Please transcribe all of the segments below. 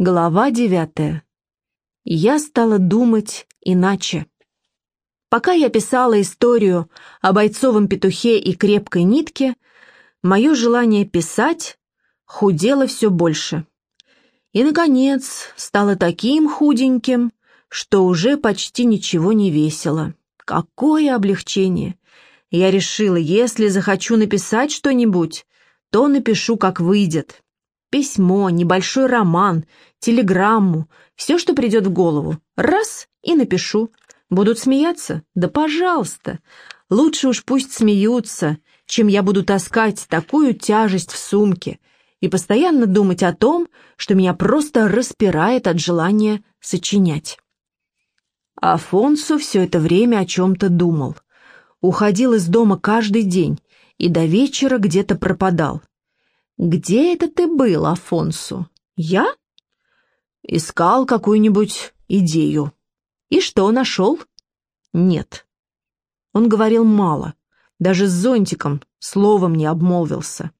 Глава девятая. Я стала думать иначе. Пока я писала историю о бойцовом петухе и крепкой нитке, мое желание писать худело все больше. И, наконец, стало таким худеньким, что уже почти ничего не весело. Какое облегчение! Я решила, если захочу написать что-нибудь, то напишу, как выйдет. Письмо, небольшой роман, телеграмму, все, что придет в голову. Раз — и напишу. Будут смеяться? Да пожалуйста. Лучше уж пусть смеются, чем я буду таскать такую тяжесть в сумке и постоянно думать о том, что меня просто распирает от желания сочинять. Афонсу все это время о чем-то думал. Уходил из дома каждый день и до вечера где-то пропадал. «Где это ты был, Афонсу?» «Я?» «Искал какую-нибудь идею». «И что, нашел?» «Нет». Он говорил мало, даже с зонтиком словом не обмолвился.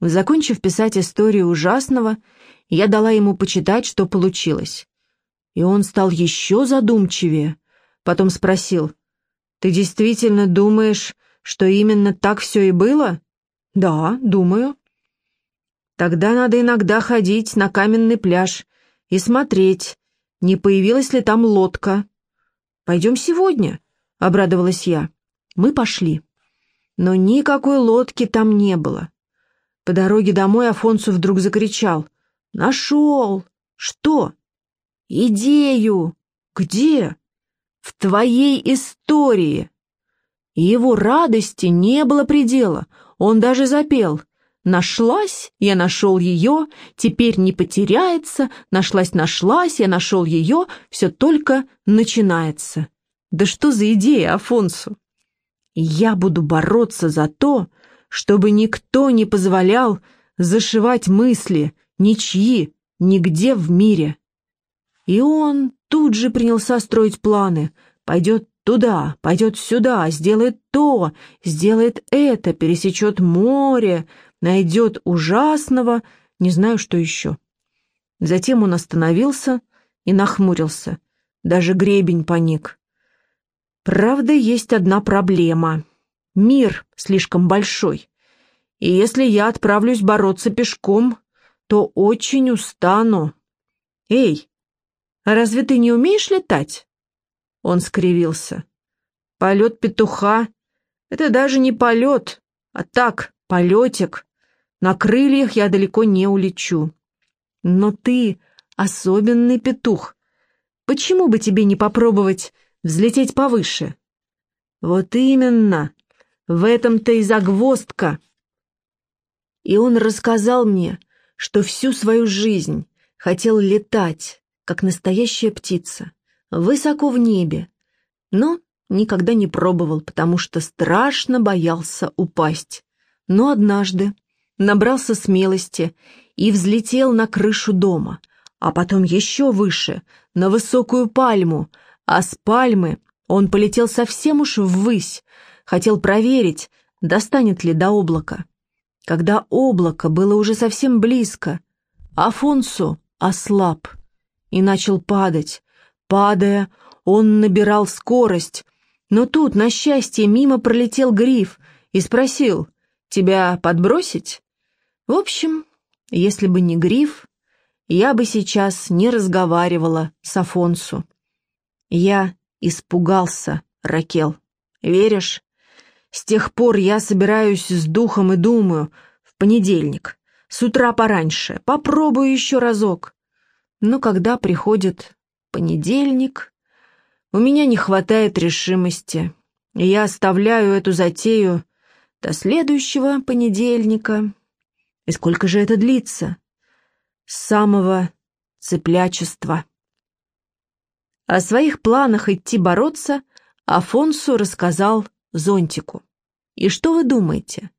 Закончив писать историю ужасного, я дала ему почитать, что получилось. И он стал еще задумчивее. Потом спросил, «Ты действительно думаешь, что именно так все и было?» «Да, думаю». Тогда надо иногда ходить на каменный пляж и смотреть, не появилась ли там лодка. «Пойдем сегодня», — обрадовалась я. Мы пошли. Но никакой лодки там не было. По дороге домой Афонсу вдруг закричал. «Нашел!» «Что?» «Идею!» «Где?» «В твоей истории!» его радости не было предела. Он даже запел — Нашлась, я нашел ее, теперь не потеряется, нашлась, нашлась, я нашел ее, все только начинается. Да что за идея, Афонсу? Я буду бороться за то, чтобы никто не позволял зашивать мысли, ничьи, нигде в мире. И он тут же принялся строить планы. Пойдет туда, пойдет сюда, сделает то, сделает это, пересечет море, найдет ужасного, не знаю, что еще. Затем он остановился и нахмурился. Даже гребень поник. Правда, есть одна проблема. Мир слишком большой. И если я отправлюсь бороться пешком, то очень устану. Эй, а разве ты не умеешь летать? Он скривился. Полет петуха — это даже не полет, а так, полетик. На крыльях я далеко не улечу. Но ты особенный петух. Почему бы тебе не попробовать взлететь повыше? Вот именно, в этом-то и загвоздка. И он рассказал мне, что всю свою жизнь хотел летать, как настоящая птица, высоко в небе, но никогда не пробовал, потому что страшно боялся упасть. Но однажды набрался смелости и взлетел на крышу дома, а потом еще выше, на высокую пальму, а с пальмы он полетел совсем уж ввысь, хотел проверить, достанет ли до облака. Когда облако было уже совсем близко, Афонсо ослаб и начал падать. Падая, он набирал скорость, но тут, на счастье, мимо пролетел гриф и спросил, «Тебя подбросить?» В общем, если бы не гриф, я бы сейчас не разговаривала с Афонсу. Я испугался, Ракел. Веришь? С тех пор я собираюсь с духом и думаю, в понедельник, с утра пораньше, попробую еще разок. Но когда приходит понедельник, у меня не хватает решимости. Я оставляю эту затею до следующего понедельника. И сколько же это длится? С самого цеплячества. О своих планах идти бороться Афонсу рассказал Зонтику. И что вы думаете?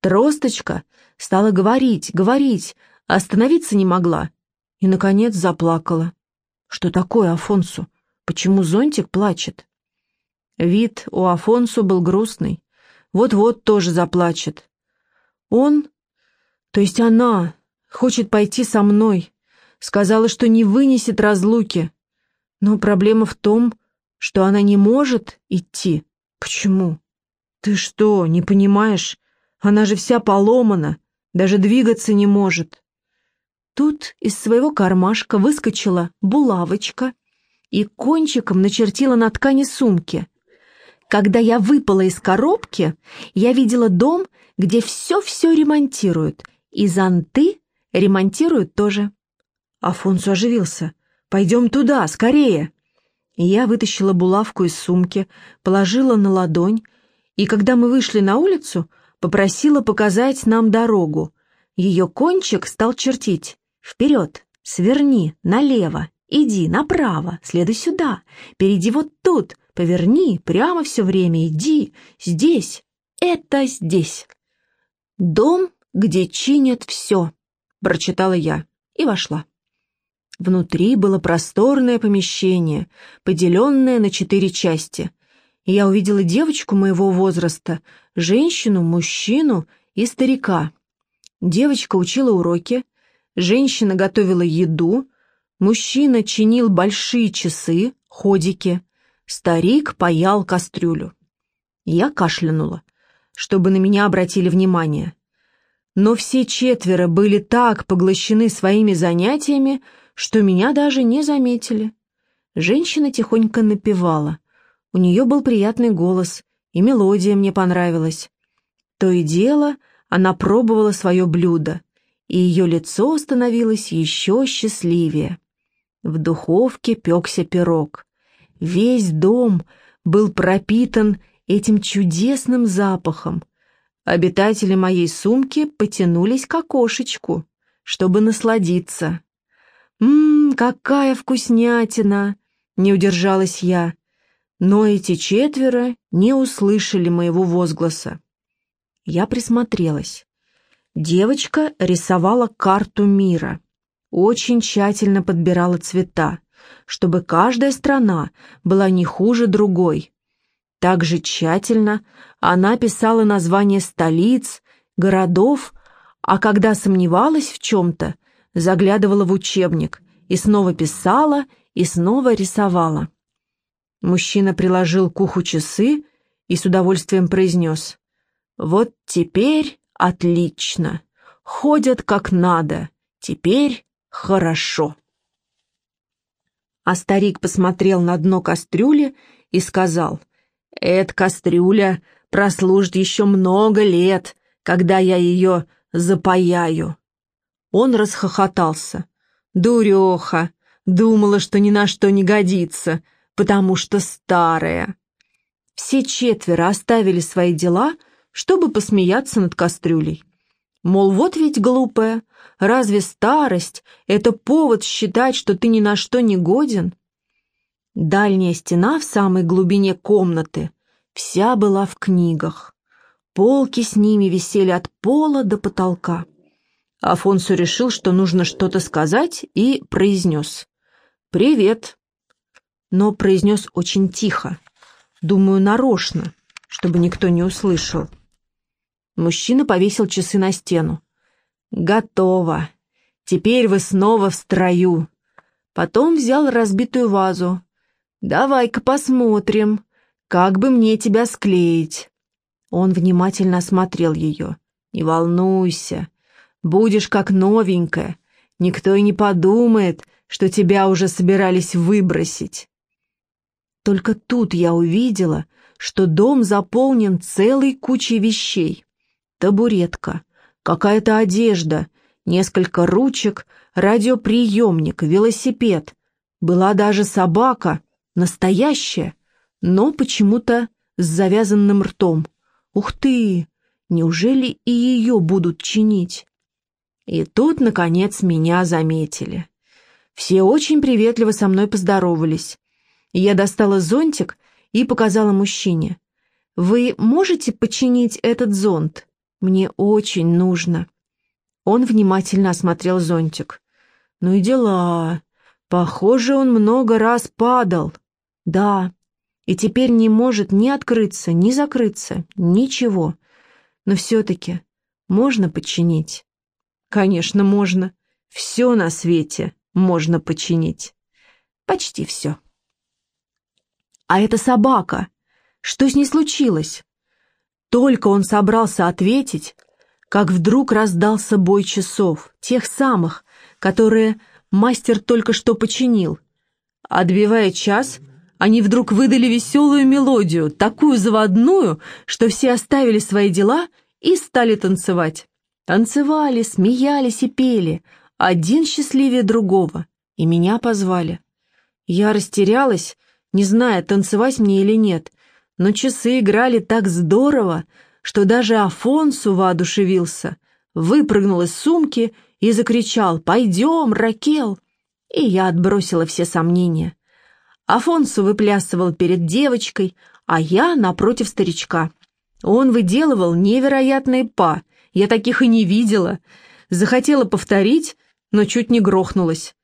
Тросточка стала говорить, говорить, остановиться не могла. И, наконец, заплакала. Что такое Афонсу? Почему Зонтик плачет? Вид у Афонсу был грустный. Вот-вот тоже заплачет. Он то есть она хочет пойти со мной, сказала, что не вынесет разлуки. Но проблема в том, что она не может идти. Почему? Ты что, не понимаешь? Она же вся поломана, даже двигаться не может. Тут из своего кармашка выскочила булавочка и кончиком начертила на ткани сумки. Когда я выпала из коробки, я видела дом, где все-все ремонтируют, и зонты ремонтируют тоже. Афонсу оживился. «Пойдем туда, скорее!» Я вытащила булавку из сумки, положила на ладонь, и когда мы вышли на улицу, попросила показать нам дорогу. Ее кончик стал чертить. «Вперед! Сверни! Налево! Иди направо! Следуй сюда! Перейди вот тут! Поверни! Прямо все время! Иди! Здесь! Это здесь!» «Дом, где чинят все», — прочитала я и вошла. Внутри было просторное помещение, поделенное на четыре части. И я увидела девочку моего возраста, женщину, мужчину и старика. Девочка учила уроки, женщина готовила еду, мужчина чинил большие часы, ходики, старик паял кастрюлю. Я кашлянула, чтобы на меня обратили внимание. Но все четверо были так поглощены своими занятиями, что меня даже не заметили. Женщина тихонько напевала. У нее был приятный голос, и мелодия мне понравилась. То и дело она пробовала свое блюдо, и ее лицо становилось еще счастливее. В духовке пекся пирог. Весь дом был пропитан этим чудесным запахом. Обитатели моей сумки потянулись к окошечку, чтобы насладиться. «Ммм, какая вкуснятина!» — не удержалась я. Но эти четверо не услышали моего возгласа. Я присмотрелась. Девочка рисовала карту мира. Очень тщательно подбирала цвета, чтобы каждая страна была не хуже другой. Также тщательно она писала названия столиц, городов, а когда сомневалась в чем-то, заглядывала в учебник и снова писала, и снова рисовала. Мужчина приложил к уху часы и с удовольствием произнес. «Вот теперь отлично. Ходят как надо. Теперь хорошо». А старик посмотрел на дно кастрюли и сказал, «Эта кастрюля прослужит еще много лет, когда я ее запаяю. Он расхохотался. «Дуреха! Думала, что ни на что не годится, потому что старая!» Все четверо оставили свои дела, чтобы посмеяться над кастрюлей. Мол, вот ведь глупая, разве старость — это повод считать, что ты ни на что не годен? Дальняя стена в самой глубине комнаты вся была в книгах. Полки с ними висели от пола до потолка. Афонсу решил, что нужно что-то сказать, и произнес «Привет». Но произнес очень тихо, думаю, нарочно, чтобы никто не услышал. Мужчина повесил часы на стену. «Готово. Теперь вы снова в строю». Потом взял разбитую вазу. «Давай-ка посмотрим, как бы мне тебя склеить». Он внимательно осмотрел ее. «Не волнуйся, Будешь как новенькая. Никто и не подумает, что тебя уже собирались выбросить. Только тут я увидела, что дом заполнен целой кучей вещей. Табуретка, какая-то одежда, несколько ручек, радиоприемник, велосипед. Была даже собака, настоящая, но почему-то с завязанным ртом. Ух ты! Неужели и ее будут чинить? И тут, наконец, меня заметили. Все очень приветливо со мной поздоровались. Я достала зонтик и показала мужчине. «Вы можете починить этот зонт? Мне очень нужно». Он внимательно осмотрел зонтик. «Ну и дела. Похоже, он много раз падал. Да, и теперь не может ни открыться, ни закрыться, ничего. Но все-таки можно починить». Конечно, можно. Все на свете можно починить. Почти все. А эта собака, что с ней случилось? Только он собрался ответить, как вдруг раздался бой часов, тех самых, которые мастер только что починил. Отбивая час, они вдруг выдали веселую мелодию, такую заводную, что все оставили свои дела и стали танцевать. Танцевали, смеялись и пели, один счастливее другого, и меня позвали. Я растерялась, не зная, танцевать мне или нет, но часы играли так здорово, что даже Афонсу воодушевился, выпрыгнул из сумки и закричал «Пойдем, Ракел!» И я отбросила все сомнения. Афонсу выплясывал перед девочкой, а я напротив старичка. Он выделывал невероятные па, я таких и не видела. Захотела повторить, но чуть не грохнулась.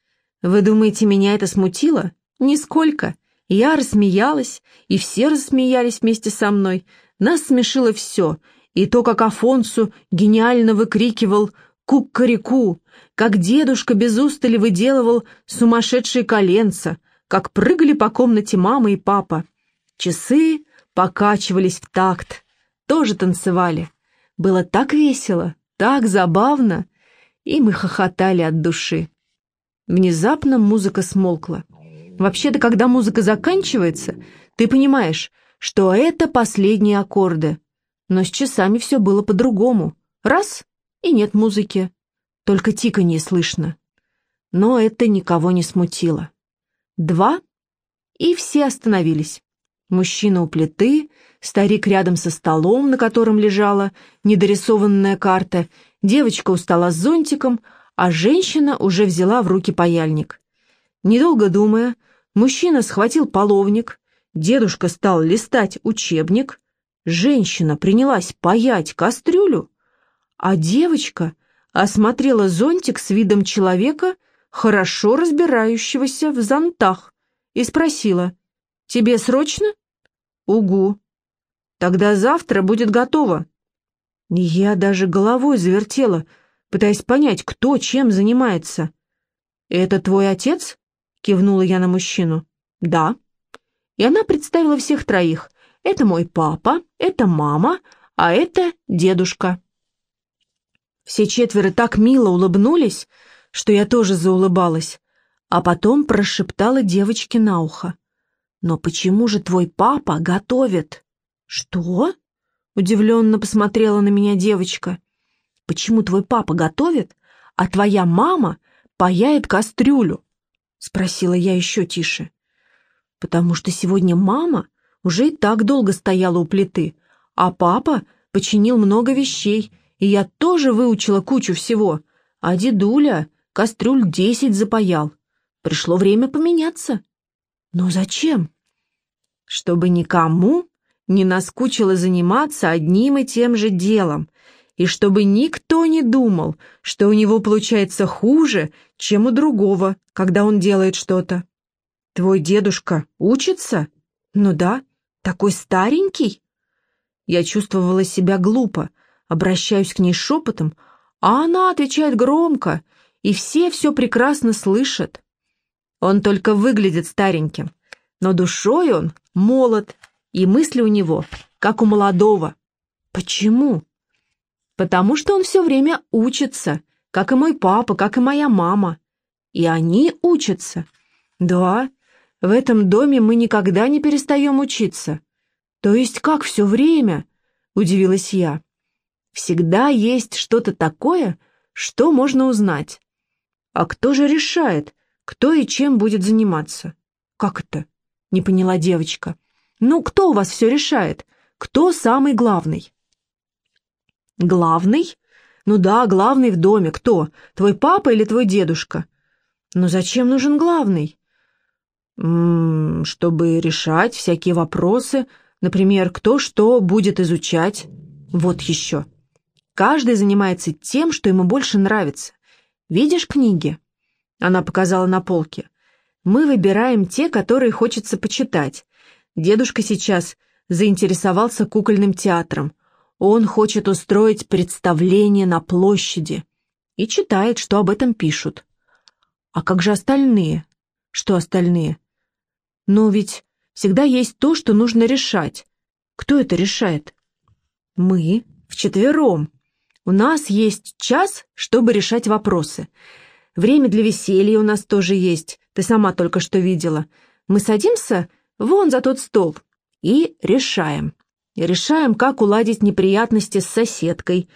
Вы думаете, меня это смутило? Нисколько. Я рассмеялась, и все рассмеялись вместе со мной. Нас смешило все, и то, как Афонсу гениально выкрикивал «Кукареку», как дедушка без устали выделывал сумасшедшие коленца, как прыгали по комнате мама и папа. Часы покачивались в такт, тоже танцевали. Было так весело, так забавно, и мы хохотали от души. Внезапно музыка смолкла. Вообще-то, когда музыка заканчивается, ты понимаешь, что это последние аккорды. Но с часами все было по-другому. Раз — и нет музыки. Только тиканье слышно. Но это никого не смутило. Два — и все остановились. Мужчина у плиты, старик рядом со столом, на котором лежала недорисованная карта, девочка у стола с зонтиком, а женщина уже взяла в руки паяльник. Недолго думая, мужчина схватил половник, дедушка стал листать учебник, женщина принялась паять кастрюлю, а девочка осмотрела зонтик с видом человека, хорошо разбирающегося в зонтах, и спросила, «Тебе срочно?» «Угу. Тогда завтра будет готово». Я даже головой завертела, пытаясь понять, кто чем занимается. «Это твой отец?» кивнула я на мужчину. «Да». И она представила всех троих. «Это мой папа, это мама, а это дедушка». Все четверо так мило улыбнулись, что я тоже заулыбалась, а потом прошептала девочке на ухо. «Но почему же твой папа готовит?» «Что?» — удивленно посмотрела на меня девочка. «Почему твой папа готовит, а твоя мама паяет кастрюлю?» — спросила я еще тише. «Потому что сегодня мама уже и так долго стояла у плиты, а папа починил много вещей, и я тоже выучила кучу всего, а дедуля кастрюль десять запаял. Пришло время поменяться». «Но зачем?» «Чтобы никому не наскучило заниматься одним и тем же делом, и чтобы никто не думал, что у него получается хуже, чем у другого, когда он делает что-то. Твой дедушка учится? Ну да, такой старенький. Я чувствовала себя глупо, обращаюсь к ней шепотом, а она отвечает громко, и все все прекрасно слышат. Он только выглядит стареньким, но душой он молод, и мысли у него, как у молодого. Почему? потому что он все время учится, как и мой папа, как и моя мама. И они учатся. Да, в этом доме мы никогда не перестаем учиться. То есть как все время? Удивилась я. Всегда есть что-то такое, что можно узнать. А кто же решает, кто и чем будет заниматься? Как это? Не поняла девочка. Ну, кто у вас все решает? Кто самый главный? «Главный? Ну да, главный в доме. Кто? Твой папа или твой дедушка?» «Но зачем нужен главный?» М -м, «Чтобы решать всякие вопросы, например, кто что будет изучать. Вот еще. Каждый занимается тем, что ему больше нравится. Видишь книги?» Она показала на полке. «Мы выбираем те, которые хочется почитать. Дедушка сейчас заинтересовался кукольным театром. Он хочет устроить представление на площади и читает, что об этом пишут. А как же остальные? Что остальные? Но ведь всегда есть то, что нужно решать. Кто это решает? Мы, вчетвером. У нас есть час, чтобы решать вопросы. Время для веселья у нас тоже есть, ты сама только что видела. Мы садимся вон за тот стол и решаем. Решаем, как уладить неприятности с соседкой.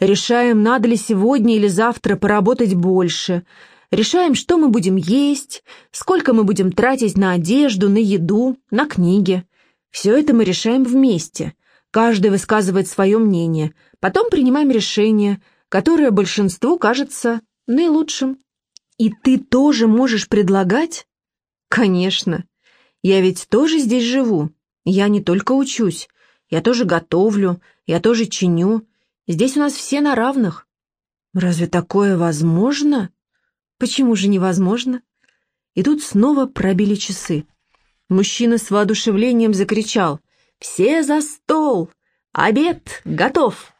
Решаем, надо ли сегодня или завтра поработать больше. Решаем, что мы будем есть, сколько мы будем тратить на одежду, на еду, на книги. Все это мы решаем вместе. Каждый высказывает свое мнение. Потом принимаем решение, которое большинству кажется наилучшим. И ты тоже можешь предлагать? Конечно. Я ведь тоже здесь живу. Я не только учусь. Я тоже готовлю, я тоже чиню. Здесь у нас все на равных. Разве такое возможно? Почему же невозможно? И тут снова пробили часы. Мужчина с воодушевлением закричал. «Все за стол! Обед готов!»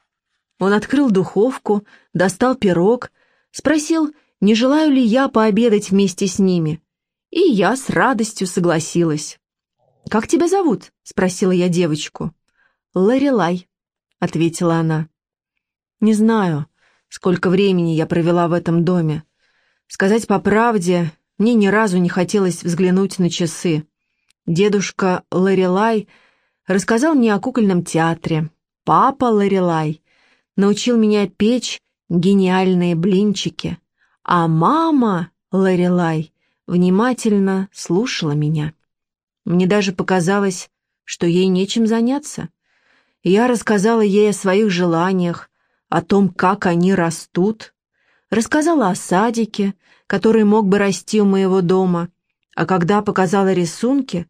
Он открыл духовку, достал пирог, спросил, не желаю ли я пообедать вместе с ними. И я с радостью согласилась. «Как тебя зовут?» — спросила я девочку. «Ларелай», — ответила она. «Не знаю, сколько времени я провела в этом доме. Сказать по правде, мне ни разу не хотелось взглянуть на часы. Дедушка Ларелай рассказал мне о кукольном театре. Папа Ларелай научил меня печь гениальные блинчики а мама Ларилай внимательно слушала меня. Мне даже показалось, что ей нечем заняться. Я рассказала ей о своих желаниях, о том, как они растут, рассказала о садике, который мог бы расти у моего дома, а когда показала рисунки,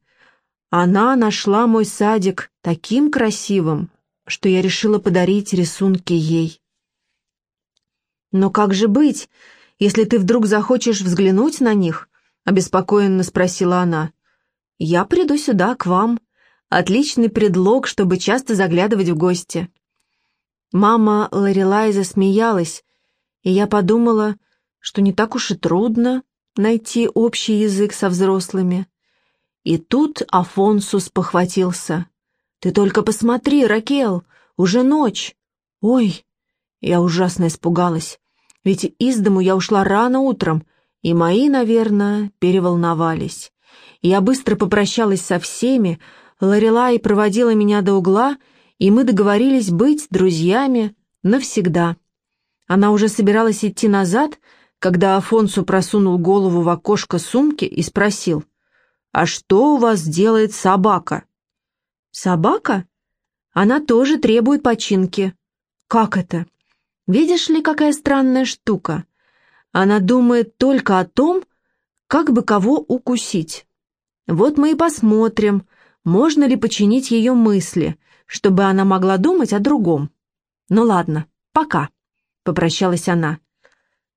она нашла мой садик таким красивым, что я решила подарить рисунки ей. Но как же быть, если ты вдруг захочешь взглянуть на них?» — обеспокоенно спросила она. «Я приду сюда, к вам. Отличный предлог, чтобы часто заглядывать в гости». Мама Лорелай засмеялась, и я подумала, что не так уж и трудно найти общий язык со взрослыми. И тут Афонсус похватился. «Ты только посмотри, Ракел, уже ночь!» «Ой!» Я ужасно испугалась. Ведь из дому я ушла рано утром, и мои, наверное, переволновались. Я быстро попрощалась со всеми, Лорелай проводила меня до угла, и мы договорились быть друзьями навсегда. Она уже собиралась идти назад, когда Афонсу просунул голову в окошко сумки и спросил, «А что у вас делает собака?» «Собака? Она тоже требует починки». «Как это?» Видишь ли, какая странная штука? Она думает только о том, как бы кого укусить. Вот мы и посмотрим, можно ли починить ее мысли, чтобы она могла думать о другом. Ну ладно, пока, — попрощалась она.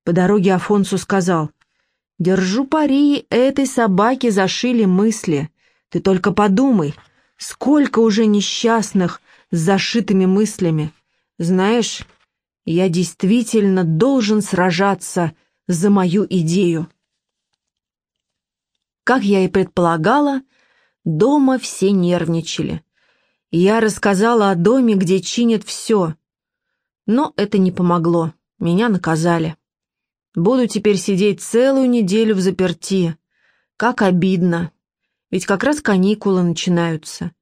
По дороге Афонсу сказал, «Держу пари, этой собаке зашили мысли. Ты только подумай, сколько уже несчастных с зашитыми мыслями. Знаешь, я действительно должен сражаться за мою идею. Как я и предполагала, дома все нервничали. Я рассказала о доме, где чинят все. Но это не помогло, меня наказали. Буду теперь сидеть целую неделю в заперти. Как обидно, ведь как раз каникулы начинаются.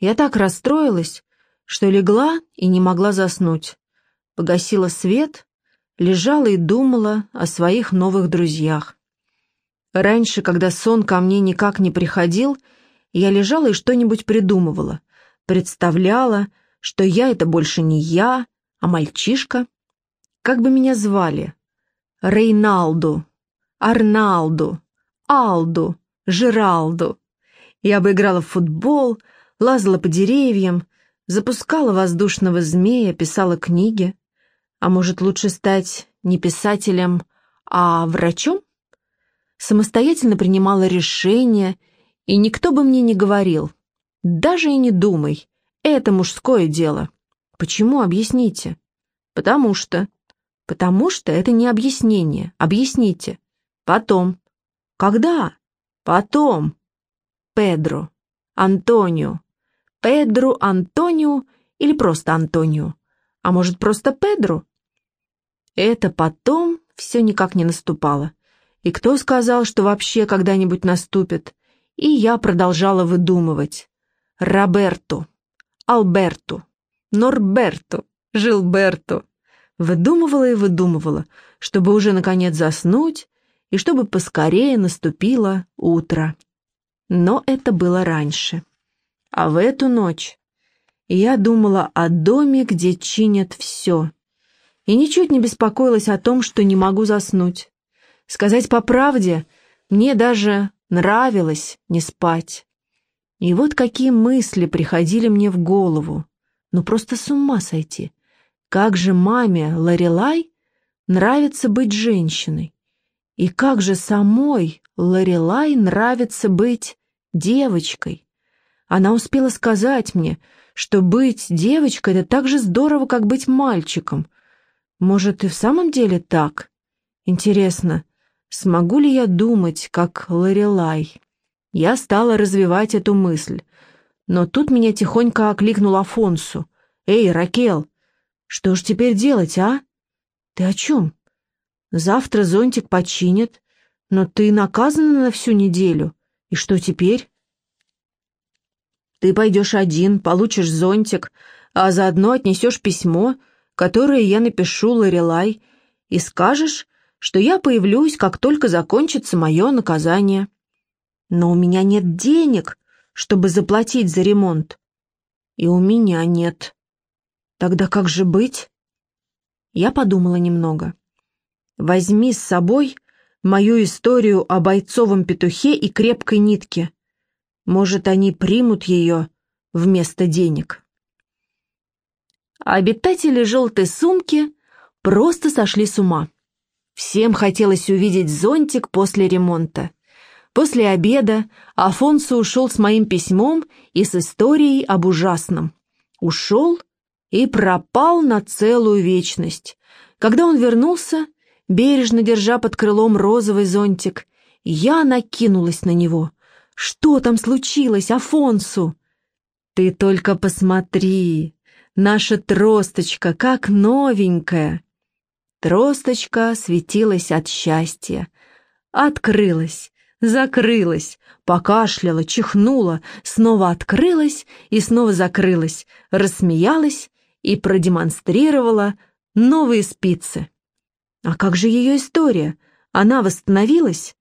Я так расстроилась, что легла и не могла заснуть погасила свет, лежала и думала о своих новых друзьях. Раньше, когда сон ко мне никак не приходил, я лежала и что-нибудь придумывала, представляла, что я — это больше не я, а мальчишка. Как бы меня звали? Рейналду, Арналду, Алду, Жиралду. Я бы играла в футбол, лазала по деревьям, запускала воздушного змея, писала книги. А может, лучше стать не писателем, а врачом? Самостоятельно принимала решения, и никто бы мне не говорил. Даже и не думай, это мужское дело. Почему, объясните? Потому что. Потому что это не объяснение. Объясните. Потом. Когда? Потом. Педро. Антонио. Педро Антонио или просто Антонио? А может, просто Педро? Это потом все никак не наступало. И кто сказал, что вообще когда-нибудь наступит? И я продолжала выдумывать. Роберту, Алберту, Норберту, Жилберту. Выдумывала и выдумывала, чтобы уже наконец заснуть и чтобы поскорее наступило утро. Но это было раньше. А в эту ночь я думала о доме, где чинят все. И ничуть не беспокоилась о том, что не могу заснуть. Сказать по правде, мне даже нравилось не спать. И вот какие мысли приходили мне в голову. Ну просто с ума сойти. Как же маме Ларилай нравится быть женщиной? И как же самой Ларилай нравится быть девочкой? Она успела сказать мне, что быть девочкой — это так же здорово, как быть мальчиком. Может, и в самом деле так? Интересно, смогу ли я думать, как Ларилай? Я стала развивать эту мысль. Но тут меня тихонько окликнул Афонсу. «Эй, Ракел, что ж теперь делать, а? Ты о чем? Завтра зонтик починят, но ты наказана на всю неделю. И что теперь? Ты пойдешь один, получишь зонтик, а заодно отнесешь письмо, которое я напишу Лорелай, и скажешь, что я появлюсь, как только закончится мое наказание. Но у меня нет денег, чтобы заплатить за ремонт. И у меня нет. Тогда как же быть? Я подумала немного. Возьми с собой мою историю о бойцовом петухе и крепкой нитке. Может, они примут ее вместо денег. Обитатели желтой сумки просто сошли с ума. Всем хотелось увидеть зонтик после ремонта. После обеда Афонсо ушел с моим письмом и с историей об ужасном. Ушел и пропал на целую вечность. Когда он вернулся, бережно держа под крылом розовый зонтик, я накинулась на него. «Что там случилось, Афонсу?» «Ты только посмотри! Наша тросточка, как новенькая!» Тросточка светилась от счастья. Открылась, закрылась, покашляла, чихнула, снова открылась и снова закрылась, рассмеялась и продемонстрировала новые спицы. А как же ее история? Она восстановилась?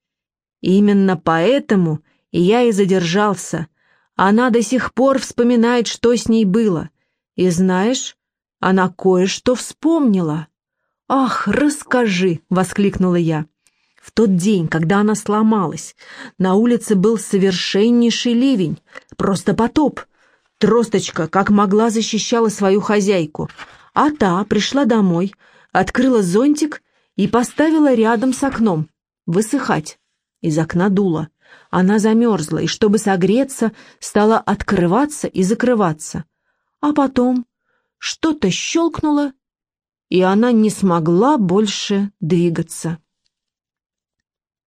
Именно поэтому я и задержался. Она до сих пор вспоминает, что с ней было. И знаешь, она кое-что вспомнила. «Ах, расскажи!» — воскликнула я. В тот день, когда она сломалась, на улице был совершеннейший ливень, просто потоп. Тросточка, как могла, защищала свою хозяйку, а та пришла домой, открыла зонтик и поставила рядом с окном, высыхать. Из окна дуло. Она замерзла, и чтобы согреться, стала открываться и закрываться. А потом что-то щелкнуло, и она не смогла больше двигаться.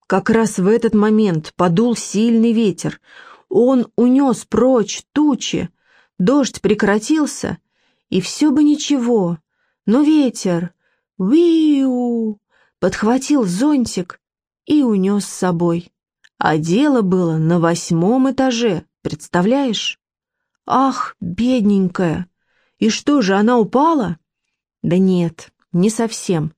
Как раз в этот момент подул сильный ветер. Он унес прочь тучи, Дождь прекратился, и все бы ничего, но ветер, виу, подхватил зонтик и унес с собой. А дело было на восьмом этаже, представляешь? Ах, бедненькая! И что же, она упала? Да нет, не совсем.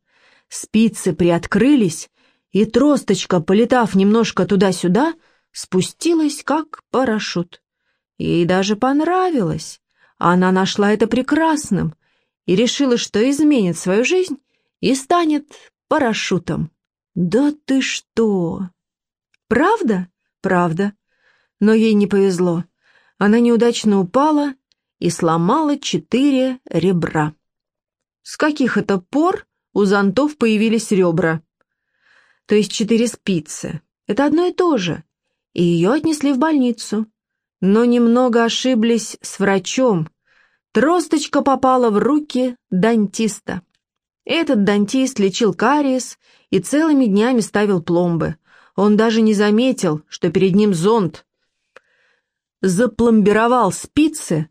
Спицы приоткрылись, и тросточка, полетав немножко туда-сюда, спустилась как парашют. Ей даже понравилось. Она нашла это прекрасным и решила, что изменит свою жизнь и станет парашютом. Да ты что? Правда? Правда. Но ей не повезло. Она неудачно упала и сломала четыре ребра. С каких это пор у зонтов появились ребра? То есть четыре спицы. Это одно и то же. И ее отнесли в больницу но немного ошиблись с врачом. Тросточка попала в руки дантиста. Этот дантист лечил кариес и целыми днями ставил пломбы. Он даже не заметил, что перед ним зонт. Запломбировал спицы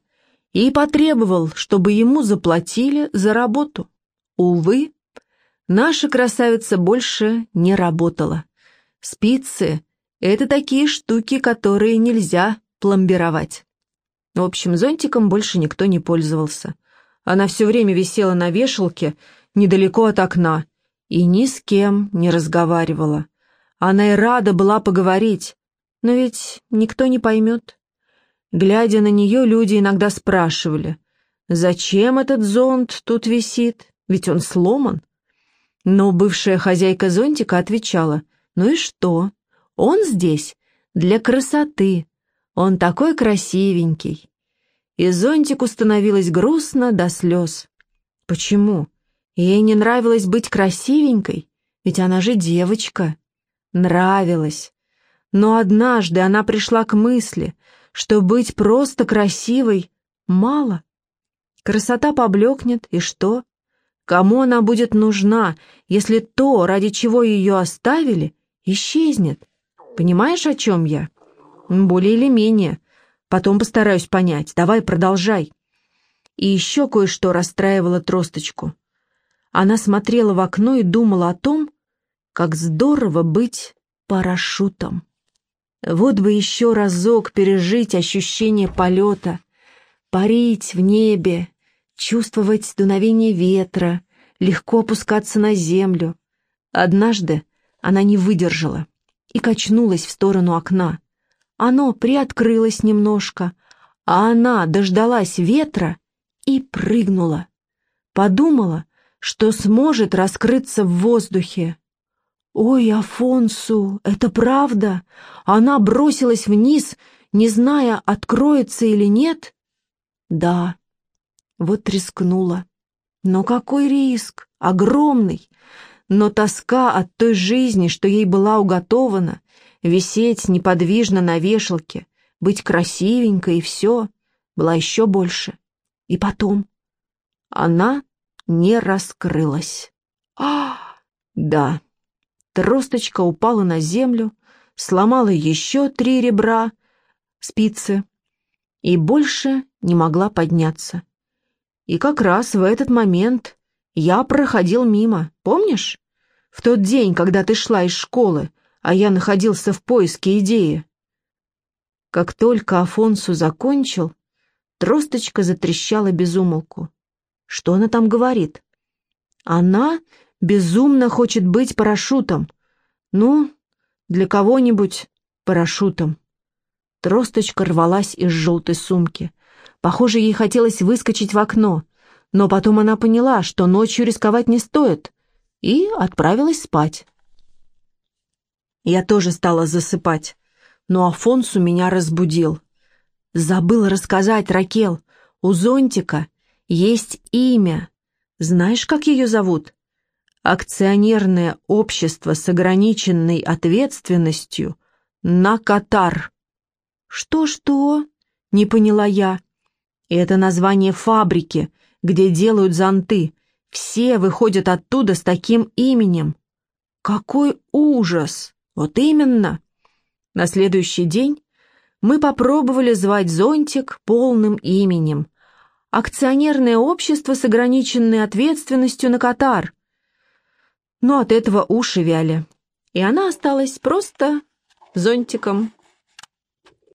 и потребовал, чтобы ему заплатили за работу. Увы, наша красавица больше не работала. Спицы — это такие штуки, которые нельзя пломбировать. В общем, зонтиком больше никто не пользовался. Она все время висела на вешалке недалеко от окна и ни с кем не разговаривала. Она и рада была поговорить, но ведь никто не поймет. Глядя на нее, люди иногда спрашивали, зачем этот зонт тут висит, ведь он сломан. Но бывшая хозяйка зонтика отвечала, ну и что, он здесь для красоты, он такой красивенький. И зонтику становилось грустно до слез. Почему? Ей не нравилось быть красивенькой, ведь она же девочка. Нравилось. Но однажды она пришла к мысли, что быть просто красивой мало. Красота поблекнет, и что? Кому она будет нужна, если то, ради чего ее оставили, исчезнет? Понимаешь, о чем я? Более или менее. Потом постараюсь понять. Давай, продолжай. И еще кое-что расстраивало тросточку. Она смотрела в окно и думала о том, как здорово быть парашютом. Вот бы еще разок пережить ощущение полета, парить в небе, чувствовать дуновение ветра, легко опускаться на землю. Однажды она не выдержала и качнулась в сторону окна. Оно приоткрылось немножко, а она дождалась ветра и прыгнула. Подумала, что сможет раскрыться в воздухе. «Ой, Афонсу, это правда? Она бросилась вниз, не зная, откроется или нет?» «Да, вот рискнула. Но какой риск? Огромный! Но тоска от той жизни, что ей была уготована, висеть неподвижно на вешалке, быть красивенькой и все, была еще больше. И потом она не раскрылась. А, да. Тросточка упала на землю, сломала еще три ребра, спицы, и больше не могла подняться. И как раз в этот момент я проходил мимо, помнишь? В тот день, когда ты шла из школы, а я находился в поиске идеи. Как только Афонсу закончил, тросточка затрещала безумолку. Что она там говорит? Она безумно хочет быть парашютом. Ну, для кого-нибудь парашютом. Тросточка рвалась из желтой сумки. Похоже, ей хотелось выскочить в окно, но потом она поняла, что ночью рисковать не стоит, и отправилась спать. Я тоже стала засыпать, но Афонсу меня разбудил. Забыл рассказать, Ракел, у зонтика есть имя. Знаешь, как ее зовут? Акционерное общество с ограниченной ответственностью на Катар. Что-что? Не поняла я. Это название фабрики, где делают зонты. Все выходят оттуда с таким именем. Какой ужас! Вот именно. На следующий день мы попробовали звать зонтик полным именем. Акционерное общество с ограниченной ответственностью на Катар. Но от этого уши вяли. И она осталась просто зонтиком.